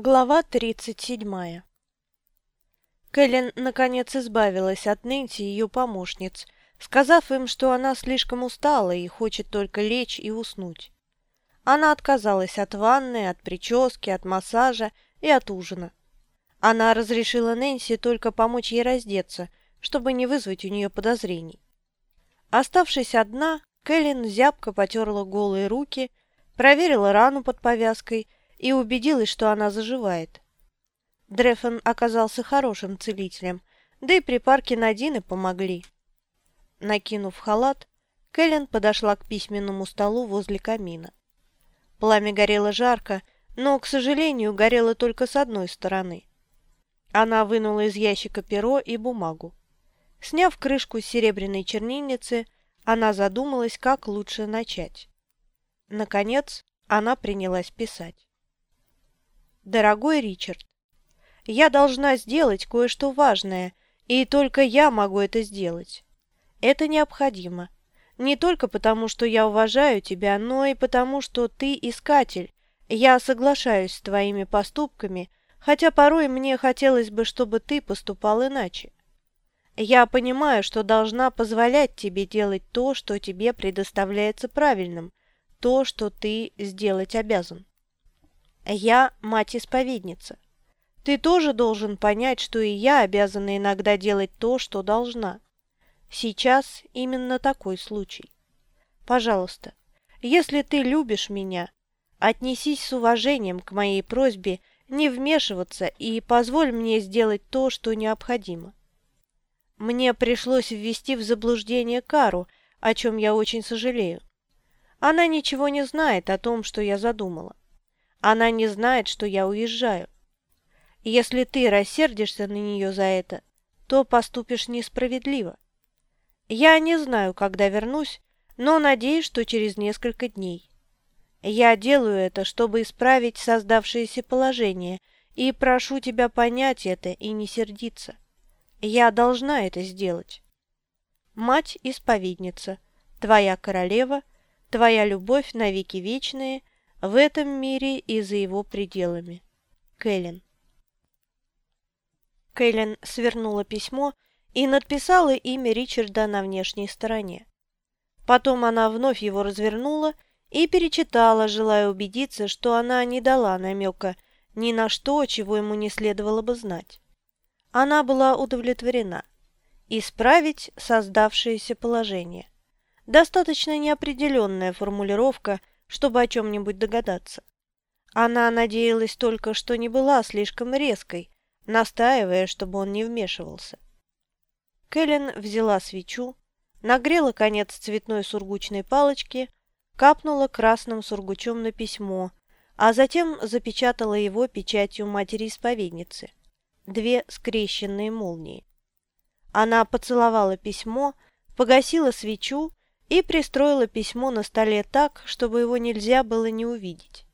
Глава 37 Кэлен наконец избавилась от Нэнси и ее помощниц, сказав им, что она слишком устала и хочет только лечь и уснуть. Она отказалась от ванны, от прически, от массажа и от ужина. Она разрешила Нэнси только помочь ей раздеться, чтобы не вызвать у нее подозрений. Оставшись одна, Кэлен зябко потерла голые руки, проверила рану под повязкой – и убедилась, что она заживает. Дрефон оказался хорошим целителем, да и припарки Надины помогли. Накинув халат, Кэлен подошла к письменному столу возле камина. Пламя горело жарко, но, к сожалению, горело только с одной стороны. Она вынула из ящика перо и бумагу. Сняв крышку с серебряной чернильницы, она задумалась, как лучше начать. Наконец, она принялась писать. Дорогой Ричард, я должна сделать кое-что важное, и только я могу это сделать. Это необходимо. Не только потому, что я уважаю тебя, но и потому, что ты искатель. Я соглашаюсь с твоими поступками, хотя порой мне хотелось бы, чтобы ты поступал иначе. Я понимаю, что должна позволять тебе делать то, что тебе предоставляется правильным, то, что ты сделать обязан. Я мать-исповедница. Ты тоже должен понять, что и я обязана иногда делать то, что должна. Сейчас именно такой случай. Пожалуйста, если ты любишь меня, отнесись с уважением к моей просьбе не вмешиваться и позволь мне сделать то, что необходимо. Мне пришлось ввести в заблуждение Кару, о чем я очень сожалею. Она ничего не знает о том, что я задумала. Она не знает, что я уезжаю. Если ты рассердишься на нее за это, то поступишь несправедливо. Я не знаю, когда вернусь, но надеюсь, что через несколько дней. Я делаю это, чтобы исправить создавшееся положение, и прошу тебя понять это и не сердиться. Я должна это сделать. Мать-исповедница, твоя королева, твоя любовь навеки вечные – в этом мире и за его пределами. Кэлен. Кэлен свернула письмо и надписала имя Ричарда на внешней стороне. Потом она вновь его развернула и перечитала, желая убедиться, что она не дала намека ни на что, чего ему не следовало бы знать. Она была удовлетворена. Исправить создавшееся положение. Достаточно неопределенная формулировка – чтобы о чем-нибудь догадаться. Она надеялась только, что не была слишком резкой, настаивая, чтобы он не вмешивался. Кэлен взяла свечу, нагрела конец цветной сургучной палочки, капнула красным сургучом на письмо, а затем запечатала его печатью матери-исповедницы. Две скрещенные молнии. Она поцеловала письмо, погасила свечу и пристроила письмо на столе так, чтобы его нельзя было не увидеть.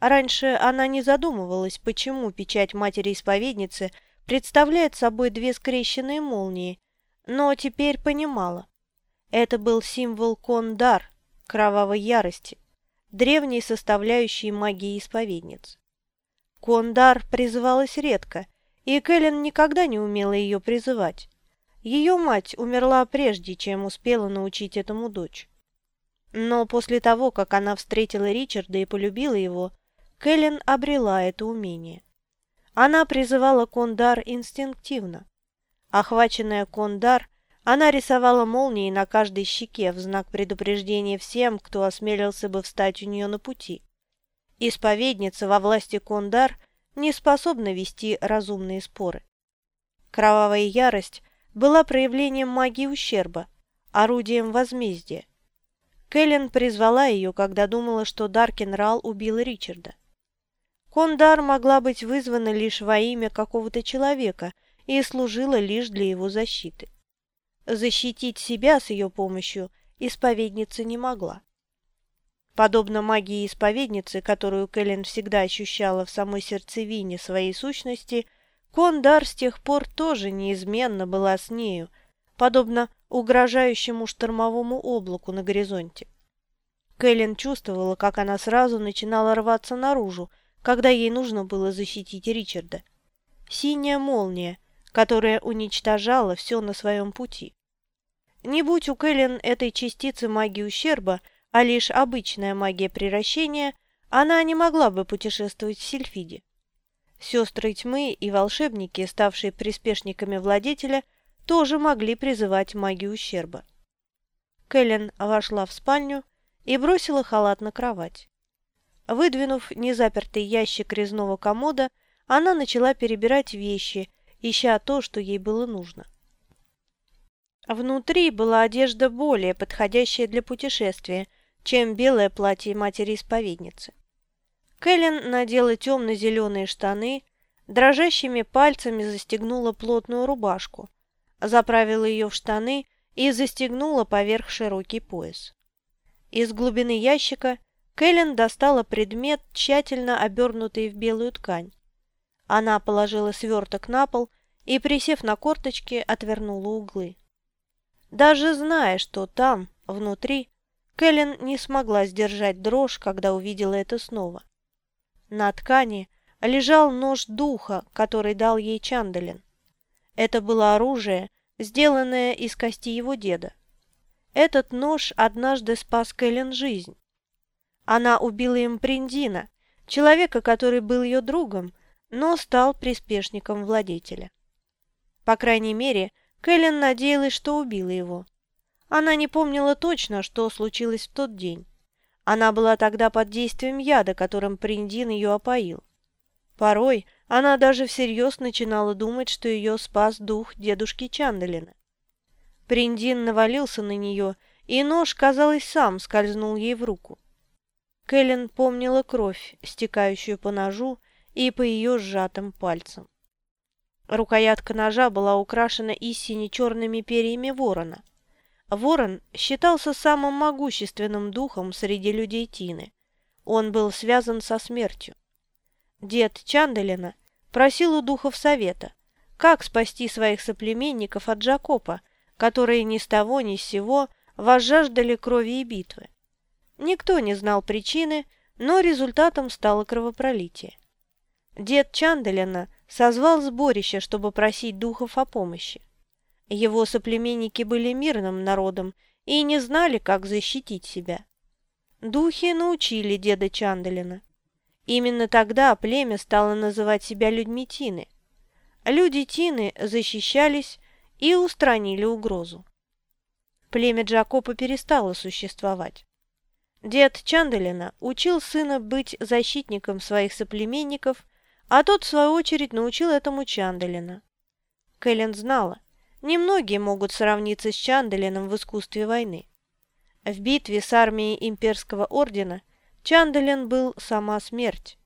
Раньше она не задумывалась, почему печать матери-исповедницы представляет собой две скрещенные молнии, но теперь понимала. Это был символ Кондар, кровавой ярости, древней составляющей магии исповедниц. Кондар призывалась редко, и Кэлен никогда не умела ее призывать. Ее мать умерла прежде, чем успела научить этому дочь. Но после того, как она встретила Ричарда и полюбила его, Кэлен обрела это умение. Она призывала Кондар инстинктивно. Охваченная Кондар, она рисовала молнии на каждой щеке в знак предупреждения всем, кто осмелился бы встать у нее на пути. Исповедница во власти Кондар не способна вести разумные споры. Кровавая ярость была проявлением магии ущерба, орудием возмездия. Кэлен призвала ее, когда думала, что Даркин Рал убил Ричарда. Кондар могла быть вызвана лишь во имя какого-то человека и служила лишь для его защиты. Защитить себя с ее помощью исповедница не могла. Подобно магии исповедницы, которую Кэлен всегда ощущала в самой сердцевине своей сущности, Кондар с тех пор тоже неизменно была с нею, подобно угрожающему штормовому облаку на горизонте. Кэлен чувствовала, как она сразу начинала рваться наружу, когда ей нужно было защитить Ричарда. Синяя молния, которая уничтожала все на своем пути. Не будь у Кэлен этой частицы магии ущерба, а лишь обычная магия превращения, она не могла бы путешествовать в Сильфиде. Сестры тьмы и волшебники, ставшие приспешниками владетеля, тоже могли призывать магию ущерба. Кэлен вошла в спальню и бросила халат на кровать. Выдвинув незапертый ящик резного комода, она начала перебирать вещи, ища то, что ей было нужно. Внутри была одежда более подходящая для путешествия, чем белое платье матери-исповедницы. Кэлен надела темно-зеленые штаны, дрожащими пальцами застегнула плотную рубашку, заправила ее в штаны и застегнула поверх широкий пояс. Из глубины ящика Кэлен достала предмет, тщательно обернутый в белую ткань. Она положила сверток на пол и, присев на корточки, отвернула углы. Даже зная, что там, внутри, Кэлен не смогла сдержать дрожь, когда увидела это снова. На ткани лежал нож духа, который дал ей Чандалин. Это было оружие, сделанное из кости его деда. Этот нож однажды спас Кэлен жизнь. Она убила им Приндина, человека, который был ее другом, но стал приспешником владетеля. По крайней мере, Кэлен надеялась, что убила его. Она не помнила точно, что случилось в тот день. Она была тогда под действием яда, которым Приндин ее опоил. Порой она даже всерьез начинала думать, что ее спас дух дедушки Чандалина. Приндин навалился на нее, и нож, казалось, сам скользнул ей в руку. Кэлен помнила кровь, стекающую по ножу и по ее сжатым пальцам. Рукоятка ножа была украшена истине черными перьями ворона – Ворон считался самым могущественным духом среди людей Тины. Он был связан со смертью. Дед Чанделина просил у духов совета, как спасти своих соплеменников от Джакопа, которые ни с того ни с сего возжаждали крови и битвы. Никто не знал причины, но результатом стало кровопролитие. Дед Чанделина созвал сборище, чтобы просить духов о помощи. Его соплеменники были мирным народом и не знали, как защитить себя. Духи научили деда Чандалина. Именно тогда племя стало называть себя людьми Тины. Люди Тины защищались и устранили угрозу. Племя Джакопа перестало существовать. Дед Чандалина учил сына быть защитником своих соплеменников, а тот, в свою очередь, научил этому Чандалина. Кэлен знала, Немногие могут сравниться с Чандалином в искусстве войны. В битве с армией имперского ордена Чандалин был сама смерть,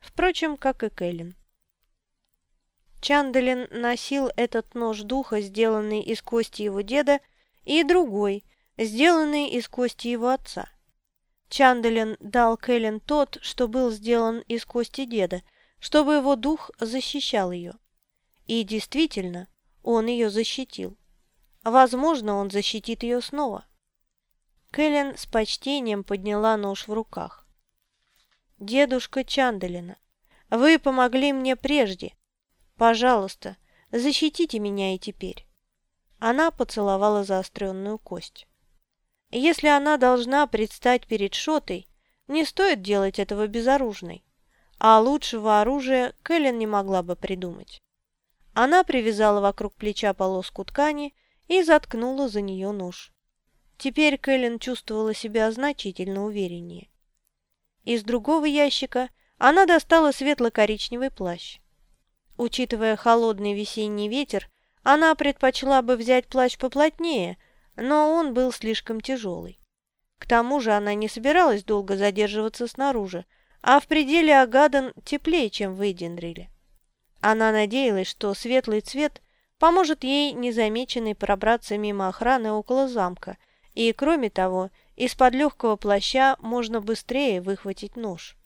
впрочем, как и Кэлен. Чандалин носил этот нож духа, сделанный из кости его деда, и другой, сделанный из кости его отца. Чандалин дал Кэлен тот, что был сделан из кости деда, чтобы его дух защищал ее. И действительно, он ее защитил. Возможно, он защитит ее снова. Кэлен с почтением подняла нож в руках. «Дедушка Чандалина, вы помогли мне прежде. Пожалуйста, защитите меня и теперь». Она поцеловала заостренную кость. Если она должна предстать перед Шотой, не стоит делать этого безоружной, а лучшего оружия Кэлен не могла бы придумать. Она привязала вокруг плеча полоску ткани и заткнула за нее нож. Теперь Кэлен чувствовала себя значительно увереннее. Из другого ящика она достала светло-коричневый плащ. Учитывая холодный весенний ветер, она предпочла бы взять плащ поплотнее, но он был слишком тяжелый. К тому же она не собиралась долго задерживаться снаружи, а в пределе Агаден теплее, чем в Эйденриле. Она надеялась, что светлый цвет поможет ей незамеченной пробраться мимо охраны около замка, и, кроме того, из-под легкого плаща можно быстрее выхватить нож.